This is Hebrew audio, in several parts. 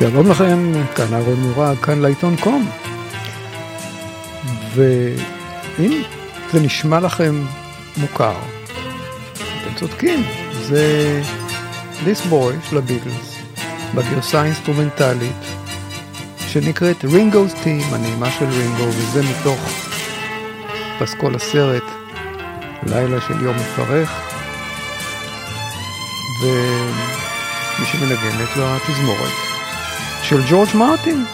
שלום לכם, כאן אהרון מורג, כאן להיטון קום. ואם זה נשמע לכם מוכר, אתם צודקים, זה This Boy של הביטלס, בגרסה האינסטרומנטלית, שנקראת Ringo's Theme, הנעימה של רינגו, וזה מתוך פסקול הסרט לילה של יום מפרך, ומי שמנגנת זו התזמורת. של ג'ורג' מרטין.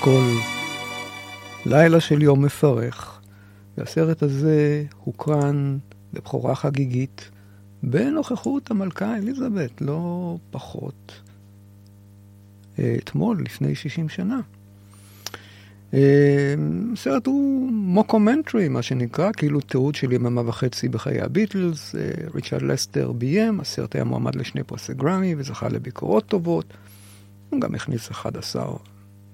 פסקול לילה של יום מפרך, והסרט הזה הוקרן בבכורה חגיגית בנוכחות המלכה אליזבת, לא פחות, אתמול, לפני 60 שנה. הסרט הוא מוקומנטרי, מה שנקרא, כאילו תיעוד של יממה וחצי בחיי הביטלס. ריצ'רד לסטר ביים, הסרט היה מועמד לשני פרסי גרמי וזכה לביקורות טובות. הוא גם הכניס 11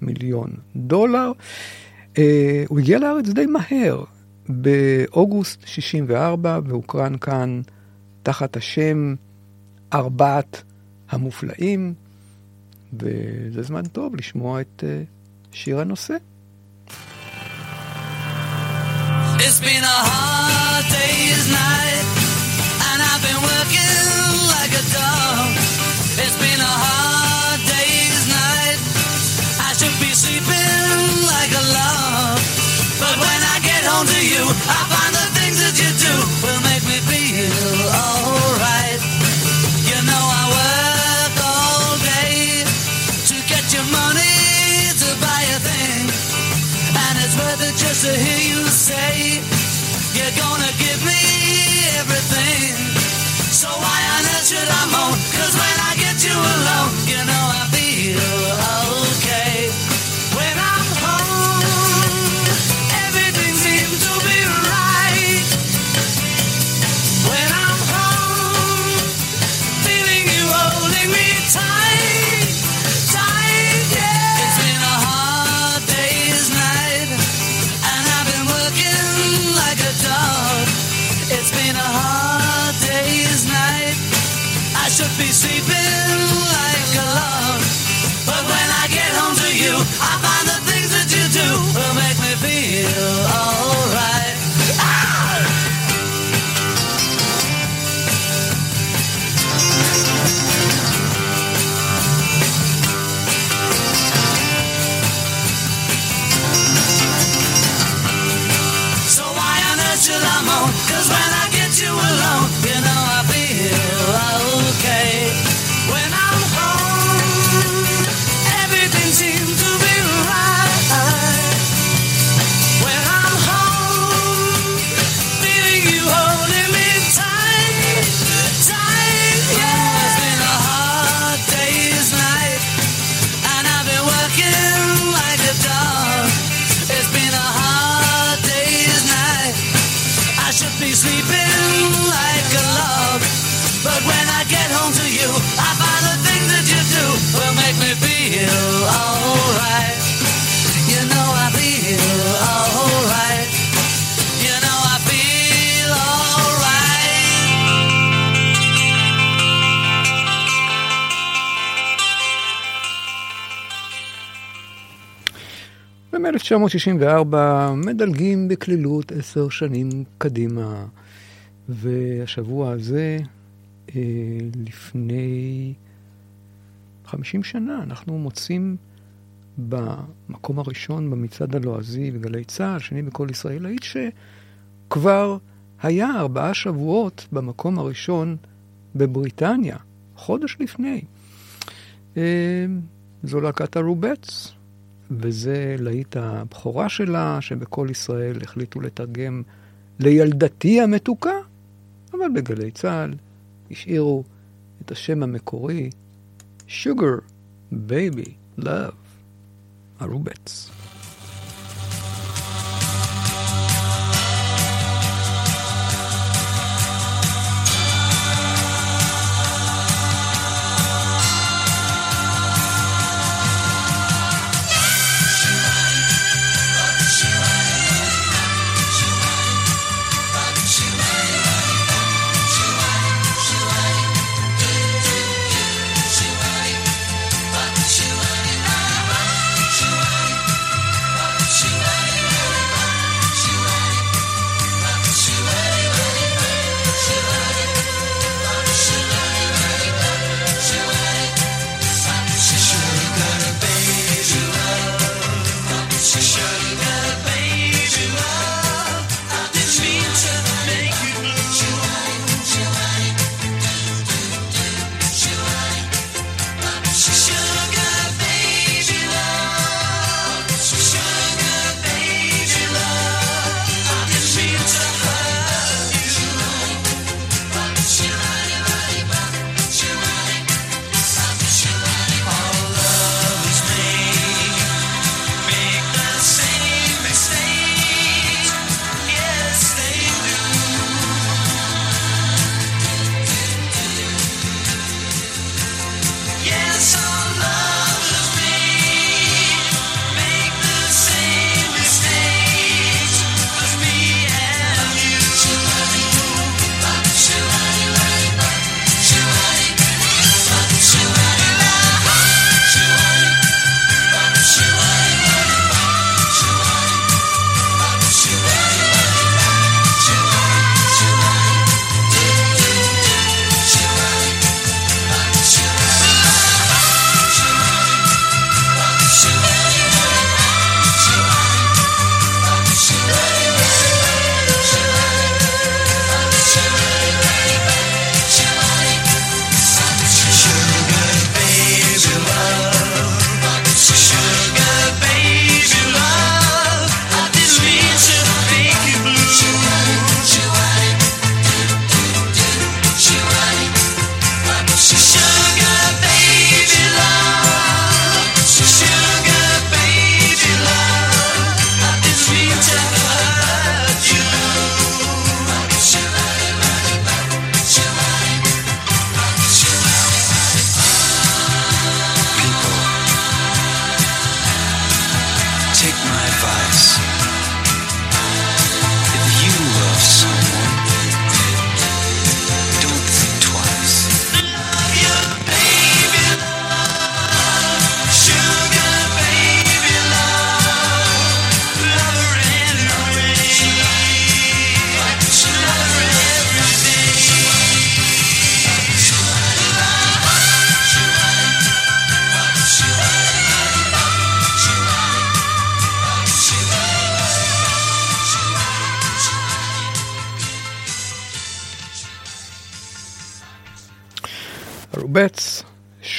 מיליון דולר. Uh, הוא הגיע לארץ די מהר, באוגוסט 64, והוקרן כאן תחת השם ארבעת המופלאים, וזה זמן טוב לשמוע את uh, שיר הנושא. It's been a hard 1964 מדלגים בקלילות עשר שנים קדימה, והשבוע הזה, אה, לפני 50 שנה, אנחנו מוצאים במקום הראשון במצעד הלועזי בגלי צה"ל, שני בכל ישראל, היית שכבר היה ארבעה שבועות במקום הראשון בבריטניה, חודש לפני. אה, זו להקת הרובץ. וזה להיט הבכורה שלה, שבכל ישראל החליטו לתרגם לילדתי המתוקה, אבל בגלי צה"ל השאירו את השם המקורי, Sugar Baby Love, הרובץ.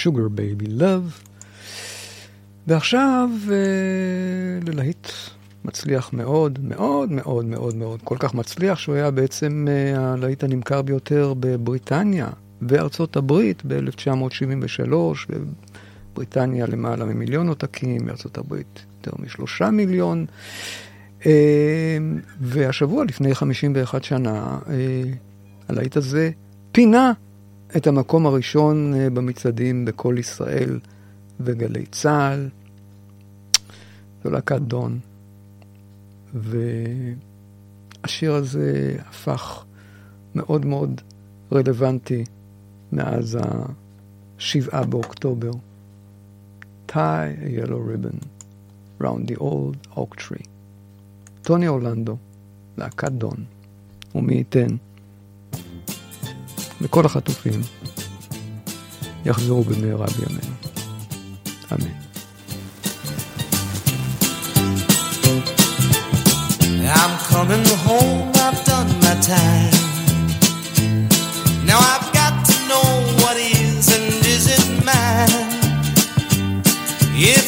Sugar Baby Love. ועכשיו אה, ללהיט מצליח מאוד, מאוד מאוד מאוד מאוד, כל כך מצליח שהוא היה בעצם אה, הלהיט הנמכר ביותר בבריטניה וארצות הברית ב-1973, ובריטניה למעלה ממיליון עותקים, בארצות הברית יותר משלושה מיליון. אה, והשבוע, לפני 51 שנה, אה, הלהיט הזה פינה את המקום הראשון אה, במצעדים בכל ישראל וגלי צה"ל. זו להקת דון. והשיר הזה הפך מאוד מאוד רלוונטי מאז השבעה באוקטובר. tie a yellow ribbon round the old oak tree. טוני אורלנדו, להקת דון, ומי ייתן וכל החטופים יחזרו במהרה בימינו. אמן. I'm coming home, I've done my time. Now I've got to know what is and isn't mine. If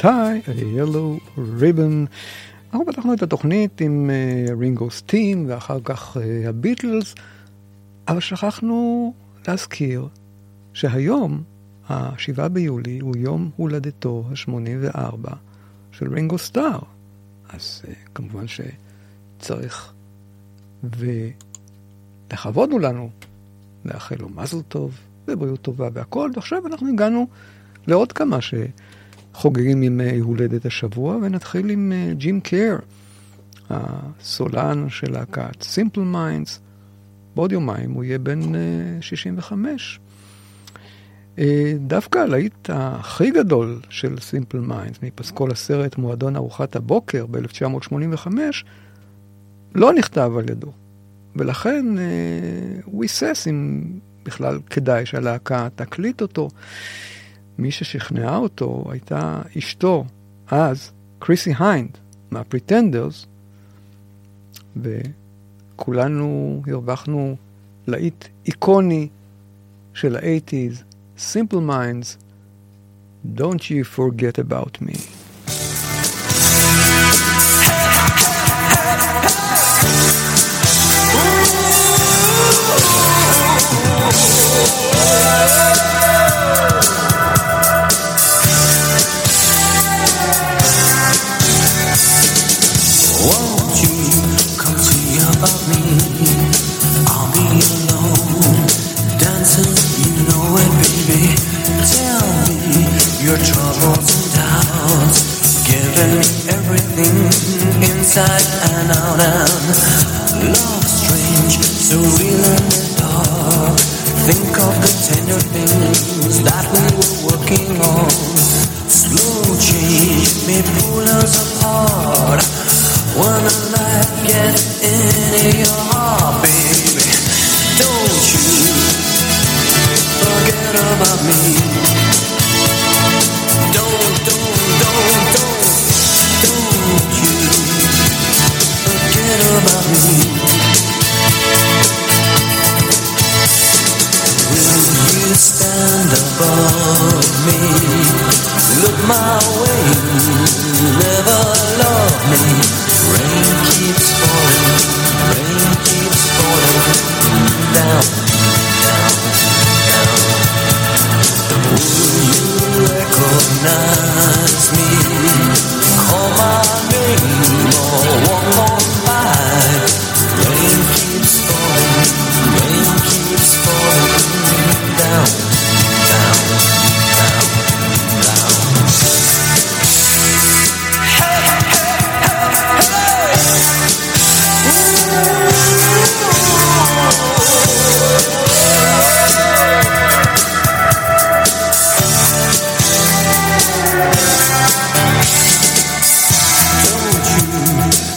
tie a yellow ribbon. אנחנו פתחנו את התוכנית עם אה, רינגו סטים ואחר כך אה, הביטלס, אבל שכחנו להזכיר שהיום, ה-7 ביולי, הוא יום הולדתו ה-84 של רינגו סטאר. אז אה, כמובן שצריך, ולכבוד הוא לנו לאחל לו מזל טוב ובריאות טובה והכל, ועכשיו אנחנו הגענו לעוד כמה שחוגגים ימי הולדת השבוע, ונתחיל עם אה, ג'ים קר, הסולן של להקת סימפל מיינדס. בעוד יומיים הוא יהיה בן אה, 65. אה, דווקא הלהיט הכי גדול של סימפל מיינדס, מפסקול הסרט מועדון ארוחת הבוקר ב-1985, לא נכתב על ידו. ולכן אה, הוא היסס אם בכלל כדאי שהלהקה תקליט אותו. מי ששכנעה אותו הייתה אשתו, אז, קריסי היינד, מהפריטנדרס, וכולנו הרווחנו להיט איקוני של ה-80's, Simple Minds, Don't You Forget About Me. Won't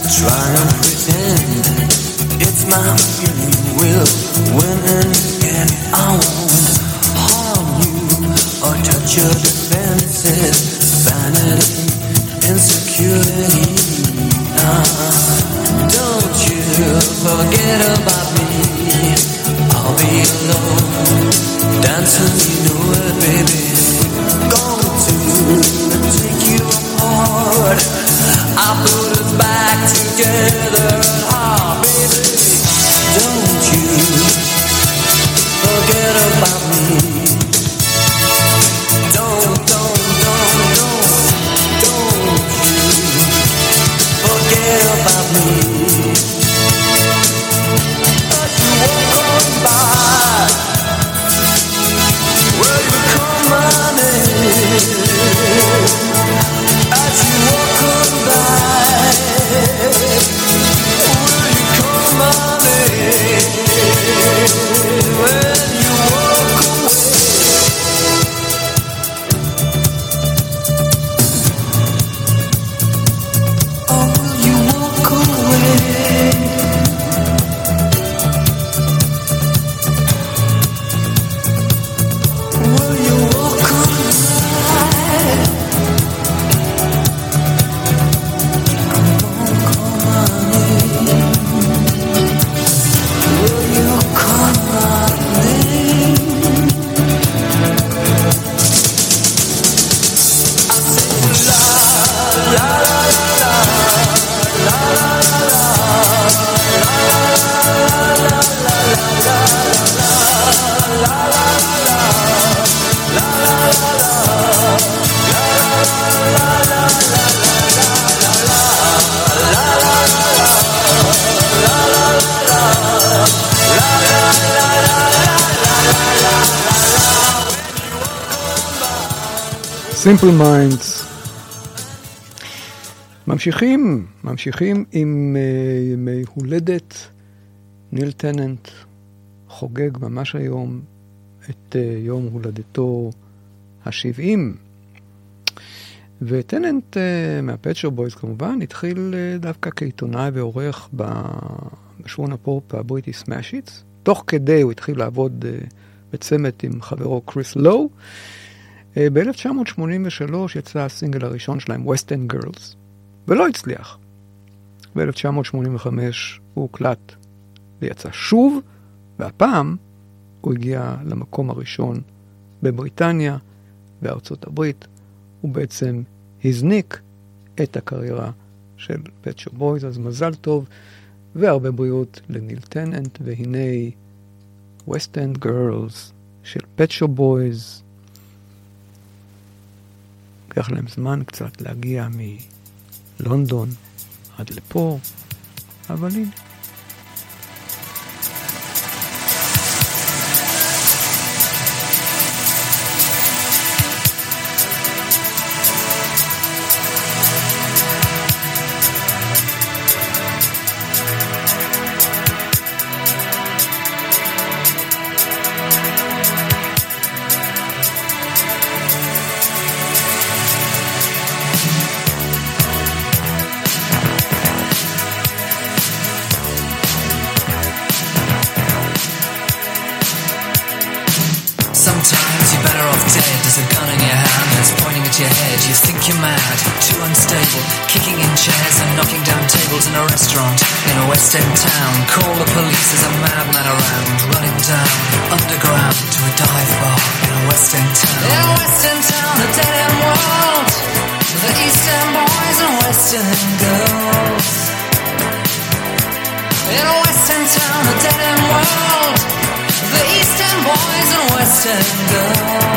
try and pretend it's my feeling will win and. I won't harm you or touch your defenses, vanity, insecurity. Ah, don't you forget about me. I'll be alone, dancing, Simple Minds. ממשיכים, ממשיכים עם אה, ימי הולדת. ניל טננט חוגג ממש היום את אה, יום הולדתו ה-70. וטננט אה, מהפט שופ בויז כמובן התחיל אה, דווקא כעיתונאי ועורך ב- בשבועון הפופ הבריטי Smash Hits. תוך כדי הוא התחיל לעבוד אה, בצמד עם חברו קריס לואו. אה, ב-1983 יצא הסינגל הראשון שלהם, West End Girls, ולא הצליח. ב-1985 הוא הוקלט ויצא שוב, והפעם הוא הגיע למקום הראשון בבריטניה, בארצות הברית. הוא בעצם הזניק את הקריירה של פצ'ו בויז, אז מזל טוב והרבה בריאות לניל טננט, והנה West End Girls של פצ'ו בויז. לקח להם זמן קצת להגיע מלונדון עד לפה, אבל הנה. Restaurant in a West End town. Call the police, there's a madman around, running down underground to a dive bar in a West town. In a West End town, a dead end world. The East End boys and West End girls. In a West End town, a dead end world. The East End boys and West End girls.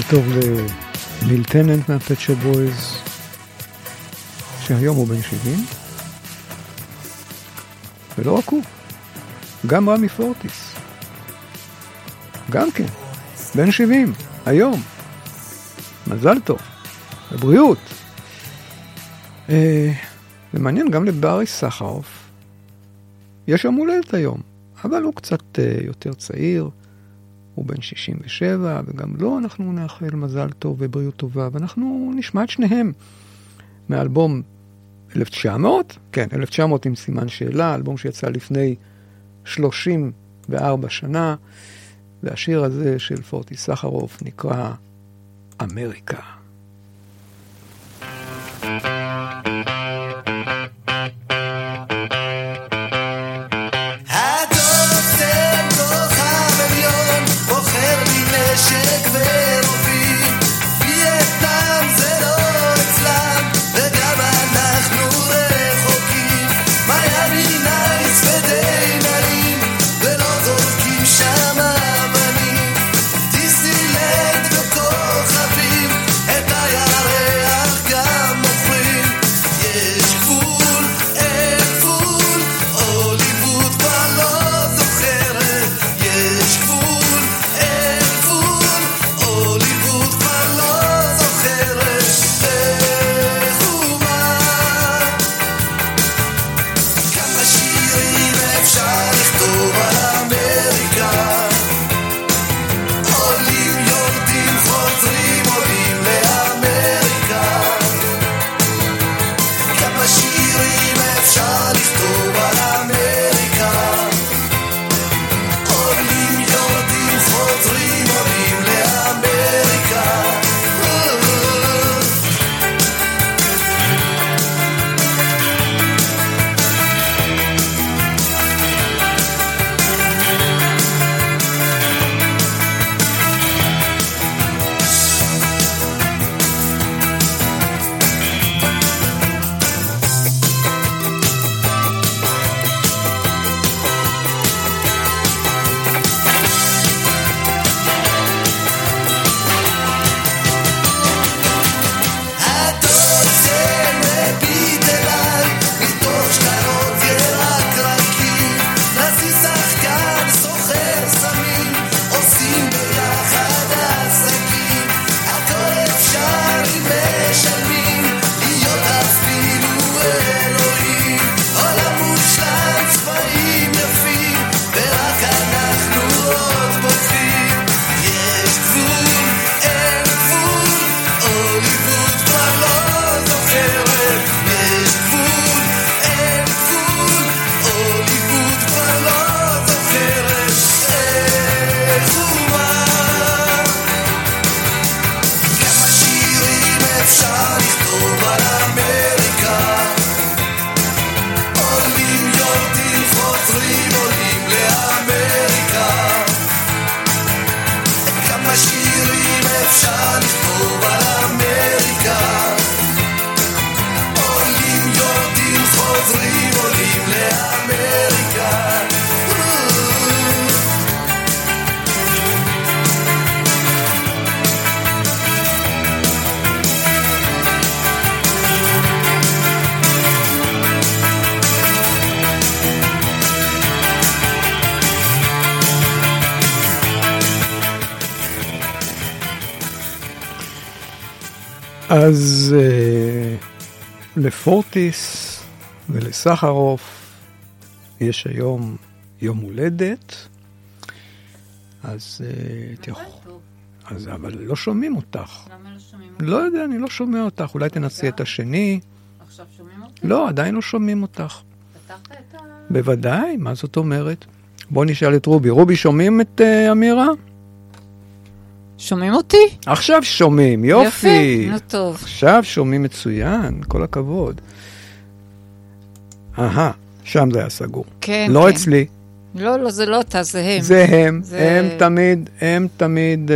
מזל טוב לניל טננט שופ בויז, שהיום הוא בן 70. ולא רק הוא, גם רמי פורטיס. גם כן, בן 70, היום. מזל טוב, לבריאות. אה, ומעניין, גם לברי סחרוף יש יום הולדת היום, אבל הוא קצת אה, יותר צעיר. הוא בן 67, וגם לו אנחנו נאחל מזל טוב ובריאות טובה, ואנחנו נשמע את שניהם מאלבום 1900, כן, 1900 עם סימן שאלה, אלבום שיצא לפני 30 וארבע שנה, והשיר הזה של פורטי סחרוף נקרא אמריקה. אז אה, לפורטיס ולסחרוף יש היום יום הולדת, אז אה, את יכול... אז אבל לא שומעים אותך. למה לא שומעים? לא יודע, אני לא שומע אותך. אולי תנסי את השני. עכשיו שומעים אותי? לא, עדיין לא שומעים אותך. פתחת את ה... בוודאי, מה זאת אומרת? בוא נשאל את רובי. רובי, שומעים את uh, אמירה? שומעים אותי? עכשיו שומעים, יופי. יפה, נו טוב. עכשיו שומעים מצוין, כל הכבוד. אהה, שם זה היה סגור. כן, לא כן. אצלי, לא, לא, זה לא אתה, זה הם. זה הם, זה- הם תמיד, הם תמיד...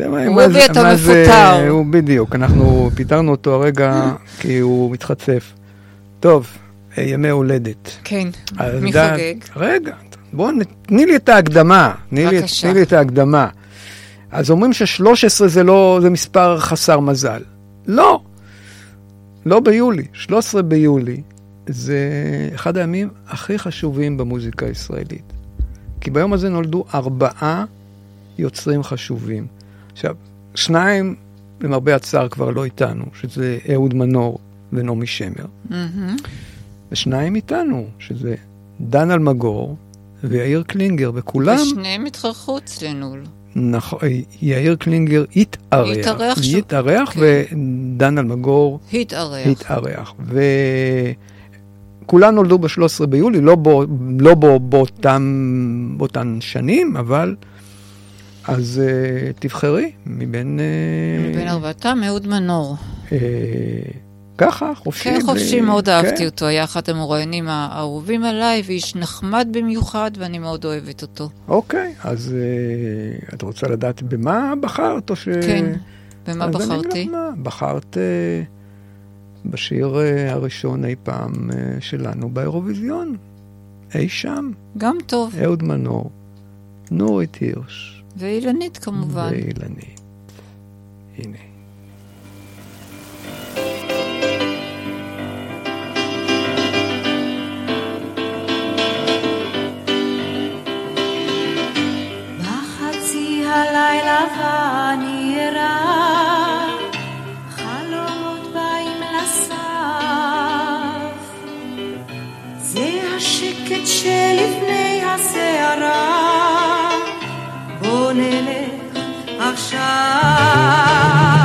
רובי, אתה מפוטר. הוא בדיוק, אנחנו פיטרנו אותו הרגע כי הוא מתחצף. טוב, אה, ימי הולדת. כן, מי חוגג? רגע, בואו, תני לי את ההקדמה. תני לי. תני לי את ההקדמה. אז אומרים ש-13 זה לא, זה מספר חסר מזל. לא, לא ביולי. 13 ביולי זה אחד הימים הכי חשובים במוזיקה הישראלית. כי ביום הזה נולדו ארבעה יוצרים חשובים. עכשיו, שניים, למרבה הצער, כבר לא איתנו, שזה אהוד מנור ונעמי שמר. מהמם. ושניים איתנו, שזה דן אלמגור ויאיר קלינגר, וכולם, ושניהם התחרחו אצלנו. נכון, יאיר קלינגר התארח, התארח. התארח כן. ודן אלמגור התארח. התארח, כולן נולדו ב-13 ביולי, לא, בו, לא בו, באותם, באותן שנים, אבל... אז uh, תבחרי מבין... Uh, מבין ארבעתם, אהוד מנור. uh, ככה, חופשי. כן, חופשי, בלי- מאוד כן. אהבתי אותו, היה אחד המרואיינים האהובים עליי, ואיש נחמד במיוחד, ואני מאוד אוהבת אותו. אוקיי, אז uh, את רוצה לדעת במה בחרת, או ש... כן, במה בחרתי? בחרת uh, בשיר uh, הראשון אי פעם שלנו באירוויזיון. אי שם, גם טוב, אהוד מנור, נורית הירש. ואילנית כמובן. ואילנית. הנה. שלפני הסערה, בוא נלך עכשיו.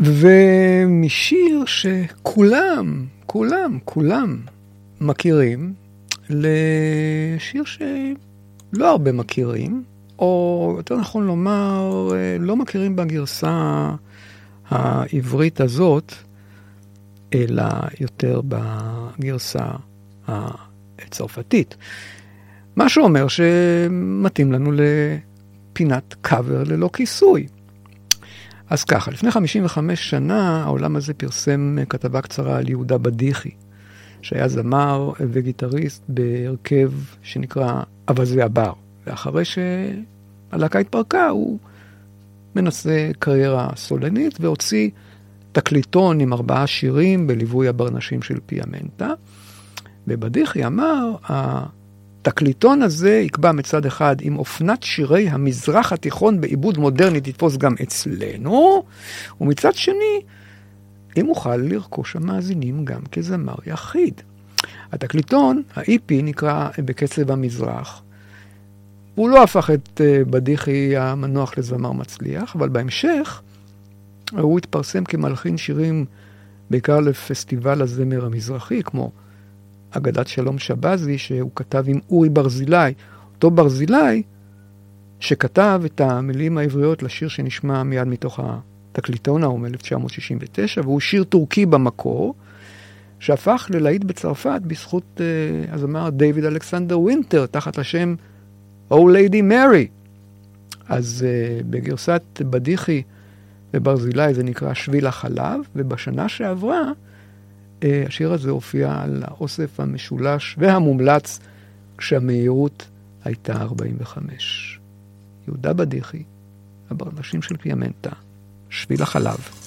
ומשיר שכולם, כולם, כולם מכירים, לשיר שלא הרבה מכירים, או יותר נכון לומר, אה, לא מכירים בגרסה העברית הזאת, אלא יותר בגרסה הצרפתית. מה שאומר שמתאים לנו לפינת קאבר ללא כיסוי. אז ככה, לפני 55 שנה העולם הזה פרסם כתבה קצרה על יהודה בדיחי, שהיה זמר וגיטריסט בהרכב שנקרא אווזי הבר. ואחרי שהלהקה התפרקה, הוא מנסה קריירה סולנית והוציא תקליטון עם ארבעה שירים בליווי הברנשים של פיאמנטה. ובדיחי אמר, התקליטון הזה יקבע מצד אחד עם אופנת שירי המזרח התיכון בעיבוד מודרני תתפוס גם אצלנו, ומצד שני, אם אוכל לרכוש המאזינים גם כזמר יחיד. התקליטון, ה-EP, נקרא בקצב המזרח. הוא לא הפך את אה, בדיחי המנוח לזמר מצליח, אבל בהמשך הוא התפרסם כמלחין שירים בעיקר לפסטיבל הזמר המזרחי, כמו אגדת שלום שבזי, שהוא כתב עם אורי ברזילי. אותו ברזילי שכתב את המילים העבריות לשיר שנשמע מיד מתוך התקליטון ההוא מ-1969, והוא שיר טורקי במקור, שהפך ללהיט בצרפת בזכות uh, הזמר דיוויד אלכסנדר וינטר, תחת השם Oh Lady Mary. אז uh, בגרסת בדיחי וברזילי זה נקרא שביל החלב, ובשנה שעברה השיר הזה הופיע על האוסף המשולש והמומלץ כשהמהירות הייתה 45. יהודה בדיחי, הברנשים של פיאמנטה, שביל החלב.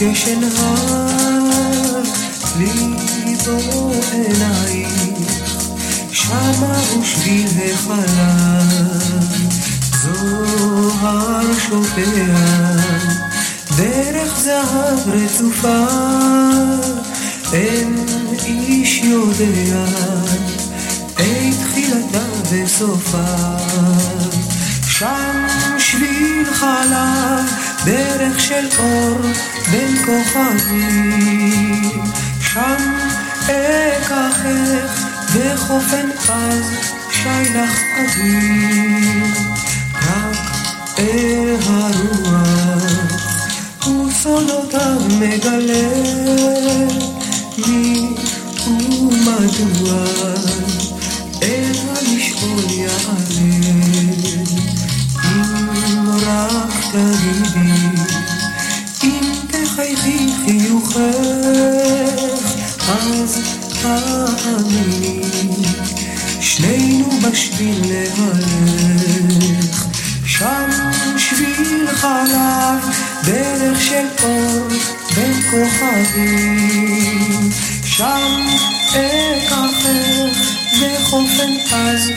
מביט כשנהר, ליבו עינייך, שמה הוא שביל החלב, זוהר שופע, דרך זהב רצופה, אין איש יודע, אין תחילתה וסופה. שם שביל חלב, דרך של אור בין כוכבים. שם אקחך וחופן עז שיילך אוויר. רק אל הרוח וסודותיו מגלה מי ומדוע אל המשעול יעלה. אם רק תגידי, שנינו בשביל להלך. שם שביל חלב, דרך של אור בין כוכבים. שם אקחך וחופן עז.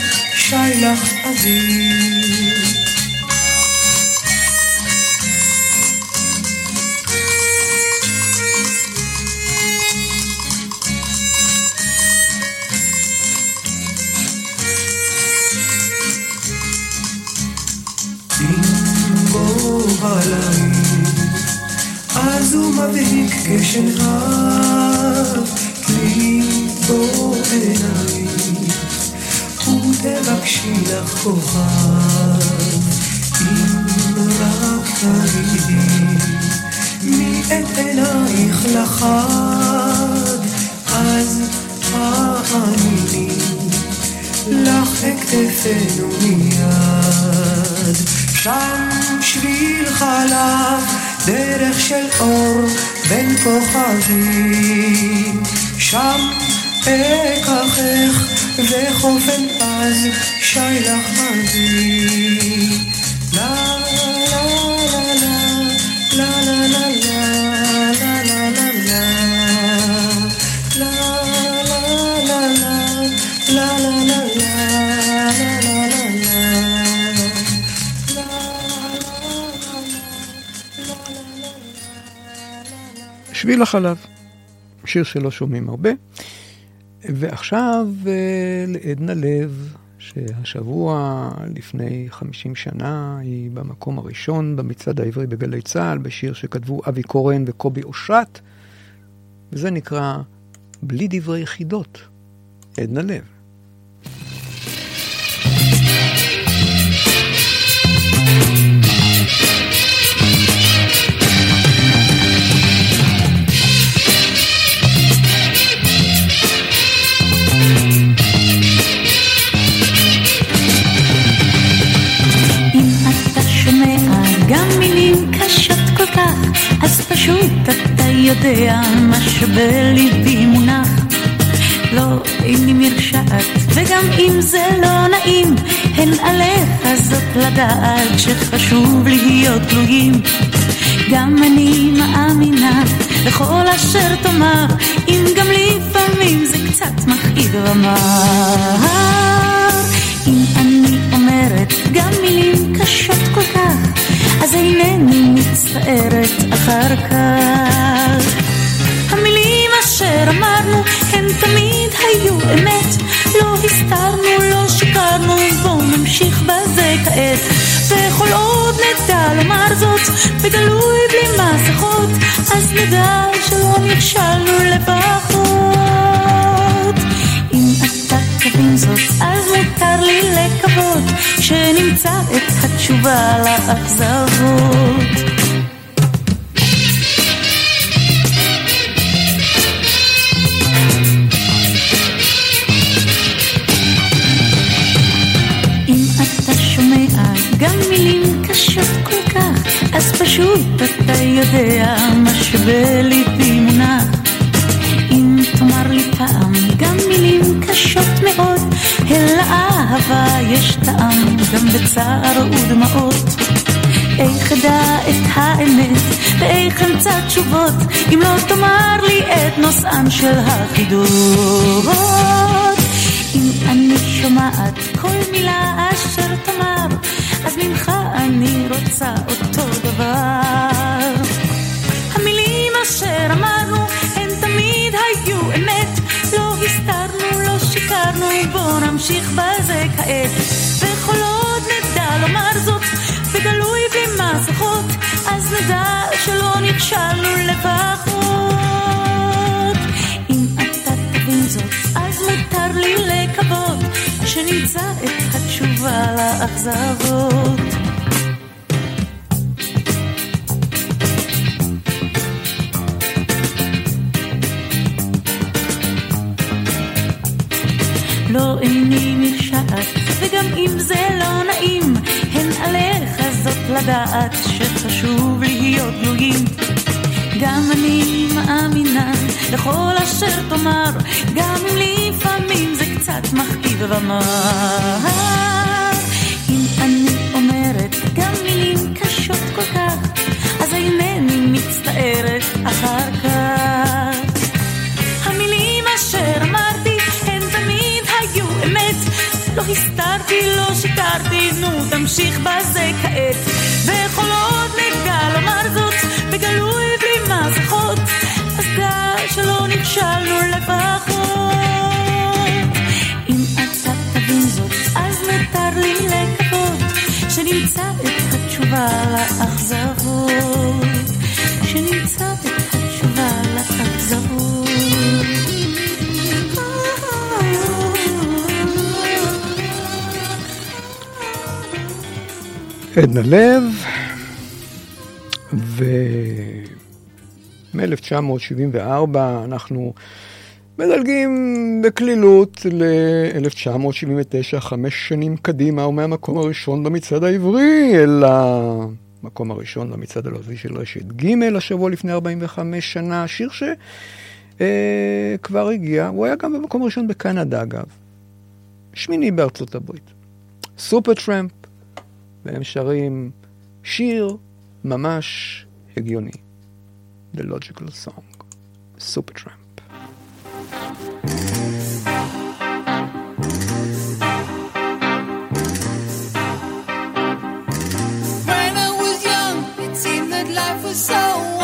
מבהיק כשנהב, ליבו עינייך, ותבקשי לך כוכב, מי את עינייך לחד, אז האמיני. לך אכתפנו. שם שביל חלב, דרך של אור בין כוכבים. שם אקחך וחופן עז שיילך אבי. לה שביל החלב, שיר שלא שומעים הרבה. ועכשיו אה, לעדנה לב, שהשבוע לפני 50 שנה היא במקום הראשון במצעד העברי בגלי צה"ל, בשיר שכתבו אבי קורן וקובי אושרת, וזה נקרא בלי דברי חידות, עדנה לב. יודע מה שבליבי מונח. לא איני מרשעת, וגם אם זה לא נעים, הן עליך זאת לדעת שחשוב להיות תלויים. גם אני מאמינה לכל אשר תאמר, אם גם לפעמים זה קצת מכאיב ומר. אם אני אומרת גם מילים קשות כל כך, אז אינני מצטערת אחר כך. אשר אמרנו הן תמיד היו אמת, לא הסתרנו, לא שיקרנו, בואו נמשיך בזה כעת. וכל עוד נדע לומר זאת, בגלוי בלי מס אז נדע שלא נכשלנו לפחות. אם אתה תבין זאת, אז מותר לי לקוות שנמצא את התשובה לאכזבות. פשוט אתה יודע מה שבליבי מונח. אם תאמר לי פעם גם מילים קשות מאוד, אל האהבה יש טעם גם בצער ודמעות. איך אדע את האמת ואיך אמצא תשובות אם לא תאמר לי את נושאן של החידות. אם אני שומעת כל מילה אשר תאמר, אז ממך אני רוצה אותו דבר. המילים אשר אמרנו הן תמיד היו אמת, לא הסתרנו, לא שיקרנו, בוא נמשיך בזה כעת. וכל עוד נדע לומר זאת, בגלוי בלי מסכות, אז נדע שלא נכשלנו לפחות. אם אתה תבין זאת, אז מותר לי לקוות שנמצא את התשובה לאכזבות. לדעת שחשוב להיות גלויים. גם אני מאמינה לכל אשר תאמר, גם אם לפעמים זה קצת מכאיב ומר. אם אני אומרת גם מילים קשות כל כך, אז אינני מצטערת אחר כך. המילים אשר אמרתי הן תמיד היו אמת לא הסתרתי, לא שיקרתי, נו תמשיך בזה כעת וכל עוד נדע לומר זאת בגלוי בלי מסכות. אז דע שלא נכשלנו לפחות. אם אתה תבין זאת אז מותר לי לקוות שנמצא את התשובה לאכזבות. שנמצא את התשובה לאכזבות עדנה לב, ומ-1974 אנחנו מדלגים בקלילות ל-1979, חמש שנים קדימה, ומהמקום הראשון במצעד העברי אל המקום הראשון במצעד הלועזי של רשת ג' השבוע לפני 45 שנה, שיר שכבר הגיע, הוא היה גם במקום הראשון בקנדה אגב, שמיני בארצות הברית. סופר טראמפ, והם שרים שיר ממש הגיוני. The Logical Song, סופר טראמפ. When I was young, it seemed that life was so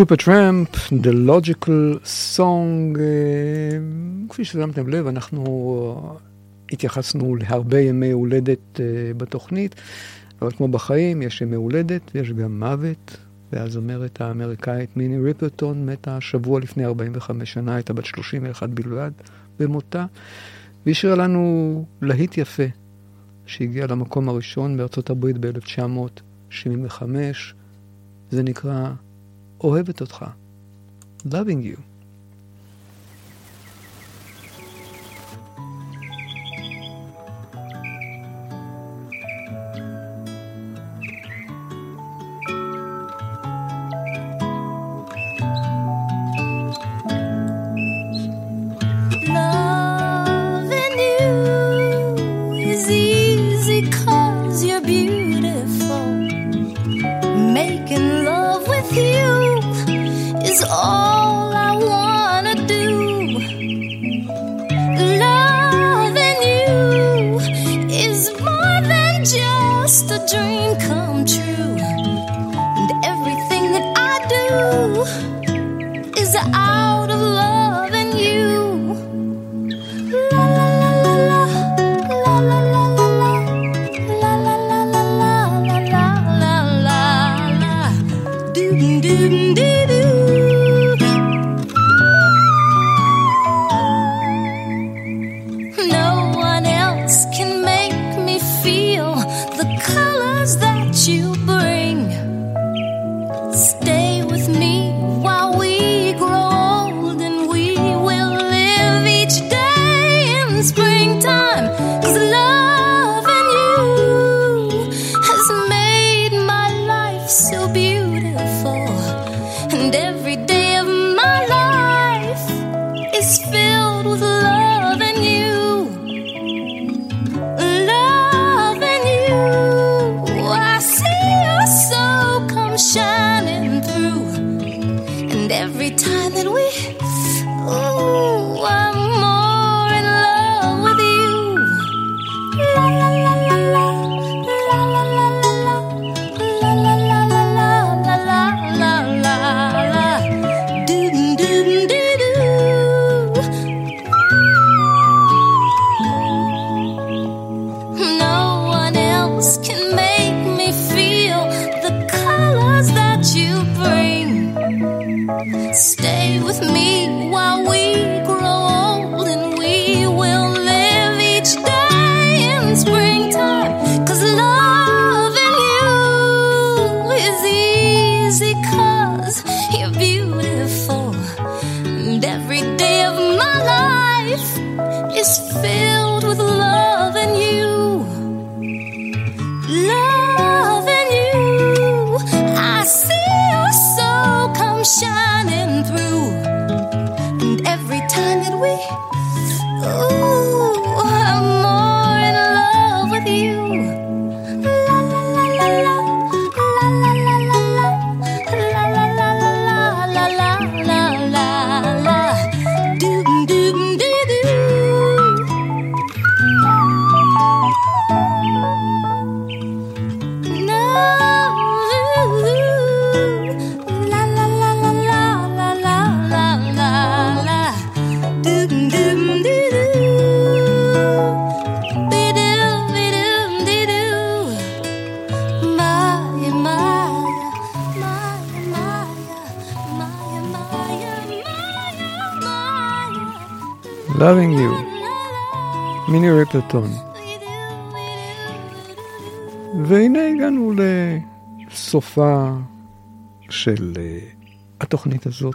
סופר טראמפ, The Logical Song, אה, כפי ששמתם לב, אנחנו אה, התייחסנו להרבה ימי הולדת אה, בתוכנית, אבל כמו בחיים, יש ימי הולדת ויש גם מוות, ואז אומרת האמריקאית מיני ריפרטון מתה שבוע לפני 45 שנה, הייתה בת 31 בלבד במותה, והשאירה לנו להיט יפה, שהגיע למקום הראשון בארצות הברית ב-1975, זה נקרא... אוהבת אותך, loving you. הטון. והנה הגענו לסופה של אה, התוכנית הזאת.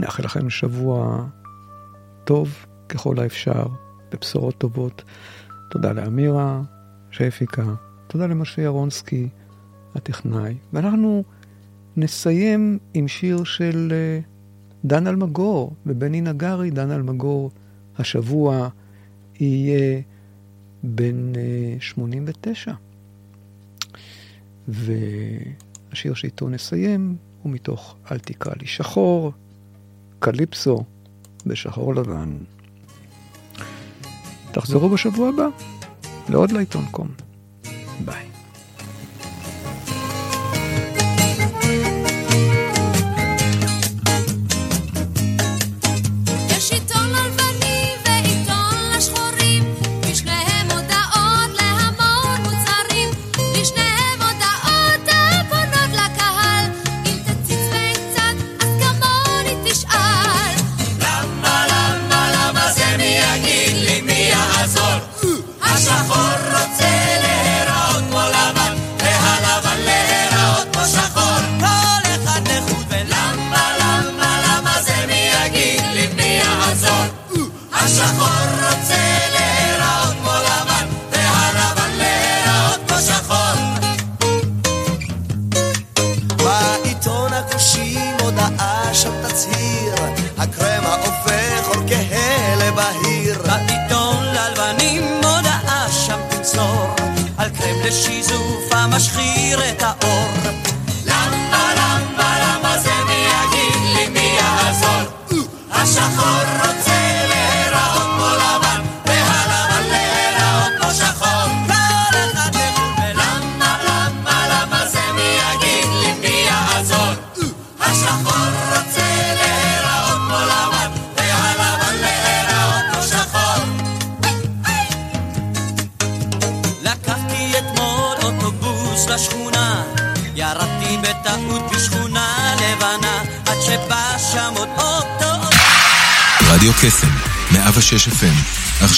נאחל לכם שבוע טוב ככל האפשר, בבשורות טובות. תודה לאמירה שהפיקה, תודה למשה ירונסקי הטכנאי. ואנחנו נסיים עם שיר של אה, דן אלמגור ובני נגרי, דן אלמגור השבוע יהיה בן אה, 89. והשיר שאיתו נסיים הוא מתוך "אל תקרא לי שחור", קליפסו בשחור לבן. תחזרו בשבוע הבא לעוד לעיתון קום. ביי.